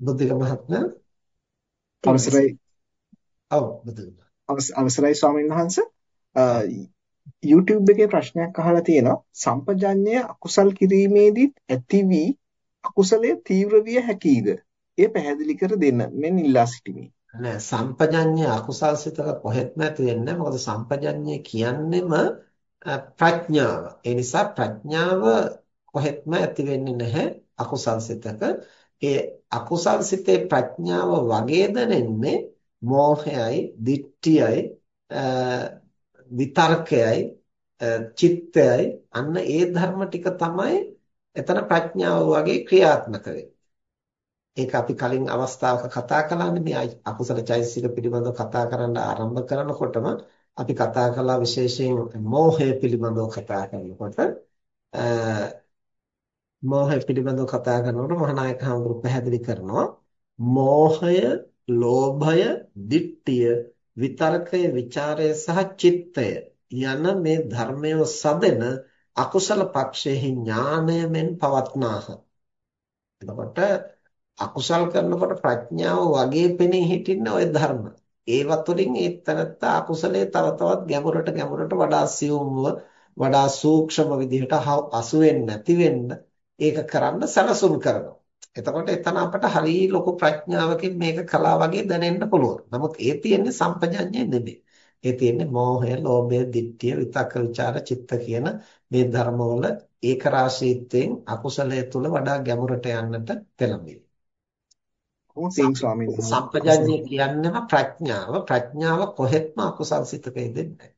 බුද්ධික මහත්මයා අවසරයි ඔව් බුදුම අවසරයි ස්වාමීන් වහන්ස YouTube එකේ ප්‍රශ්නයක් අහලා තියෙනවා සම්පජඤ්ඤය අකුසල් කිරීමේදීත් ඇති වී අකුසලයේ තීව්‍ර විය හැකියද? ඒ පැහැදිලි කර දෙන්න මෙන්න ඉල්ලා සිටිමි. නෑ සම්පජඤ්ඤය අකුසල් සිතක කොහෙත්ම ඇති වෙන්නේ මොකද සම්පජඤ්ඤය කියන්නේම ප්‍රඥාව. ඒ නිසා ප්‍රඥාව කොහෙත්ම ඇති වෙන්නේ නැහැ අකුසල් සිතක. ඒ අකුසල් සිතේ ප්‍රඥාව වගේ දැනෙන්නේ මෝහයයි, ditthiyයි, විතර්කයයි, චිත්තයයි. අන්න ඒ ධර්ම ටික තමයි එතන ප්‍රඥාව වගේ ක්‍රියාත්මක ඒක අපි කලින් අවස්ථාවක කතා කළානේ මේ අකුසල චෛතසික පිළිබඳව කතා කරන්න ආරම්භ කරනකොටම අපි කතා කළා විශේෂයෙන් මෝහය පිළිබඳව කතා කරනකොට. මෝහය පිළිබඳව කතා කරනකොට මහානායක හඳුරු පැහැදිලි කරනවා මෝහය, ලෝභය, ditthිය, විතරකය, ਵਿਚාරය සහ චිත්තය යන මේ ධර්මය සදෙන අකුසල පක්ෂයේ ඥාණයෙන් පවත්නාහ. එතකොට අකුසල් කරනකොට ප්‍රඥාව වගේ පෙනී හිටින්න ওই ධර්ම. ඒවත් වලින් ඒ තරත්ත අකුසලයේ තව තවත් ගැඹුරට ගැඹුරට වඩා සියුම්ව වඩා සූක්ෂම විදිහට අසු වෙන්නේ නැති වෙන්න ඒක කරන්න සැලසුම් කරනවා. එතකොට එතන අපට හරි ලොකු ප්‍රඥාවකින් මේක කළා වගේ දැනෙන්න පුළුවන්. නමුත් ඒ තියෙන්නේ සම්පජඤ්ඤය නෙමෙයි. ඒ තියෙන්නේ මෝහය, ලෝභය, ditthිය, විතක්ක, ਵਿਚාර, චිත්ත කියන මේ ධර්මවල ඒක රාශීත්වයෙන් අකුසලයේ තුල වඩා ගැඹුරට යන්නට පෙළඹෙනවා. සම්පජඤ්ඤය කියන්නේම ප්‍රඥාව. ප්‍රඥාව කොහෙත්ම අකුසල් සිතක ඉදෙන්නේ